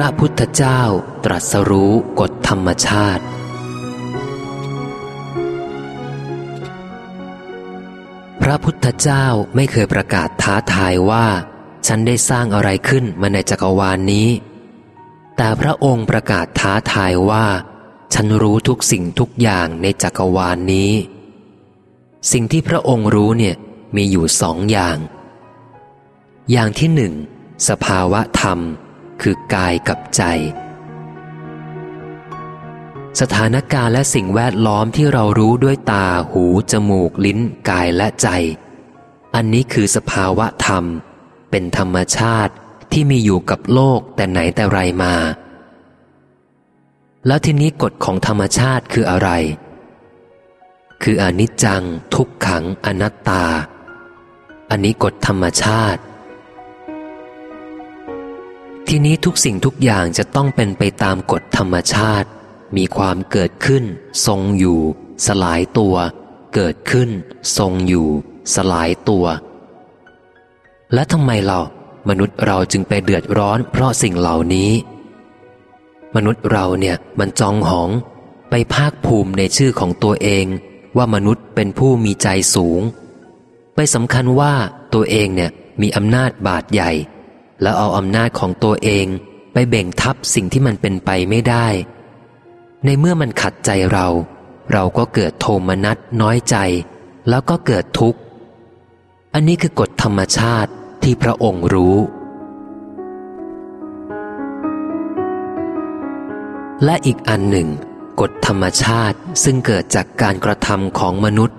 ระพุทธเจ้าตรัสรู้กฎธรรมชาติ พระพุทธเจ้าไม่เคยประกาศท้าทายว่า ฉันได้สร้างอะไรขึ้นมาในจักรวาลนนี้ แต่พระองค์ประกาศท้าทายว่า ฉันรู้ทุกสิ่งทุกอย่างในจักรวาลนนี้ สิ่งที่พระองค์รู้เนี่ยมีอยู่สองอย่าง อย่างที่หนึ่งสภาวะธรรม คือกายกับใจ สถานการณ์และสิ่งแวดล้อมที่เรารู้ด้วยตา หู จมูก ลิ้น กายและใจ อันนี้คือสภาวะธรรม เป็นธรรมชาติที่มีอยู่กับโลกแต่ไหนแต่ไรมา แล้วทีนี้กฎของธรรมชาติคืออะไร คืออนิจจัง ทุกขังอนัตตา อันนี้กฎธรรมชาติ ทีนี้ทุกสิ่งทุกอย่างจะต้องเป็นไปตามกฎธรรมชาติ มีความเกิดขึ้น ทรงอยู่ สลายตัว เกิดขึ้น ทรงอยู่ สลายตัว และทำไมเรามนุษย์เราจึงไปเดือดร้อนเพราะสิ่งเหล่านี้ มนุษย์เราเนี่ยมันจองหอง ไปภาคภูมิในชื่อของตัวเอง ว่ามนุษย์เป็นผู้มีใจสูง ไปสำคัญว่าตัวเองเนี่ยมีอำนาจบาดใหญ่ แล้วเอาอำนาจของตัวเองไปเบ่งทับสิ่งที่มันเป็นไปไม่ได้ ในเมื่อมันขัดใจเรา เราก็เกิดโทมนัสน้อยใจ แล้วก็เกิดทุกข์ อันนี้คือกฎธรรมชาติที่พระองค์รู้ และอีกอันหนึ่ง กฎธรรมชาติซึ่งเกิดจากการกระทำของมนุษย์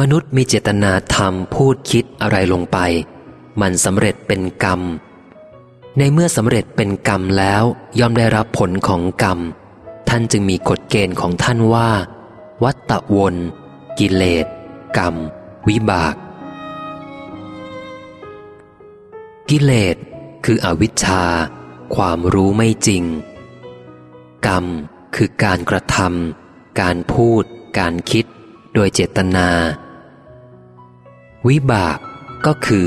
มนุษย์มีเจตนาทำพูดคิดอะไรลงไป มันสำเร็จเป็นกรรม ในเมื่อสำเร็จเป็นกรรมแล้วย่อมได้รับผลของกรรม ท่านจึงมีกฎเกณฑ์ของท่านว่า วัตตะวน กิเลส กรรม วิบาก กิเลส คืออวิชชา ความรู้ไม่จริง กรรม คือการกระทำการพูด การคิด โดยเจตนา วิบากก็คือ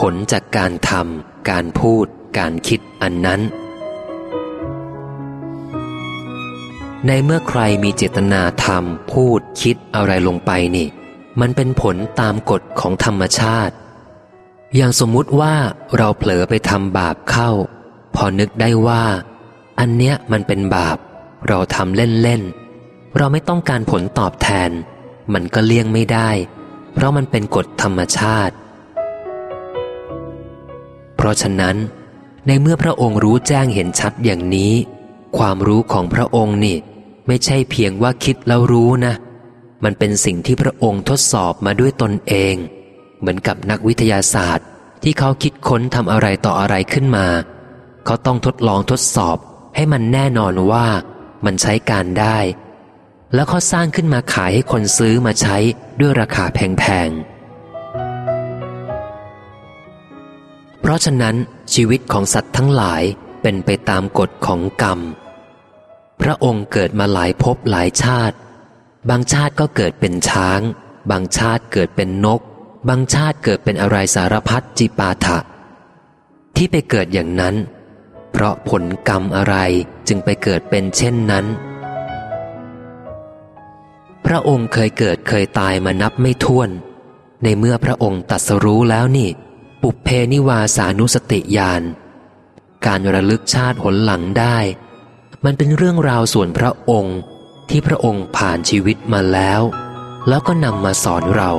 ผลจากการทำการพูด การคิดอันนั้น ในเมื่อใครมีเจตนาทำพูดคิดอะไรลงไปนี่ มันเป็นผลตามกฎของธรรมชาติ อย่างสมมุติว่าเราเผลอไปทำบาปเข้า พอนึกได้ว่า อันเนี้ยมันเป็นบาป เราทำเล่นๆ เราไม่ต้องการผลตอบแทน มันก็เลี่ยงไม่ได้ เพราะมันเป็นกฎธรรมชาติ เพราะฉะนั้น ในเมื่อพระองค์รู้แจ้งเห็นชัดอย่างนี้ ความรู้ของพระองค์นี่ ไม่ใช่เพียงว่าคิดแล้วรู้นะ มันเป็นสิ่งที่พระองค์ทดสอบมาด้วยตนเอง เหมือนกับนักวิทยาศาสตร์ ที่เขาคิดค้นทำอะไรต่ออะไรขึ้นมา เขาต้องทดลองทดสอบให้มันแน่นอนว่ามันใช้การได้ แล้วเขาสร้างขึ้นมาขายให้คนซื้อมาใช้ด้วยราคาแพงๆ เพราะฉะนั้นชีวิตของสัตว์ทั้งหลายเป็นไปตามกฎของกรรม พระองค์เกิดมาหลายภพหลายชาติ บางชาติก็เกิดเป็นช้าง บางชาติเกิดเป็นนก บางชาติเกิดเป็นอะไรสารพัดจิปาถะ ที่ไปเกิดอย่างนั้น เพราะผลกรรมอะไรจึงไปเกิดเป็นเช่นนั้น พระองค์เคยเกิดเคยตายมานับไม่ถ้วน ในเมื่อพระองค์ตัดสรู้แล้วนี่ ปุเพนิวาสานุสติญาณการระลึกชาติหนหลังได้ มันเป็นเรื่องราวส่วนพระองค์ที่พระองค์ผ่านชีวิตมาแล้ว แล้วก็นำมาสอนเรา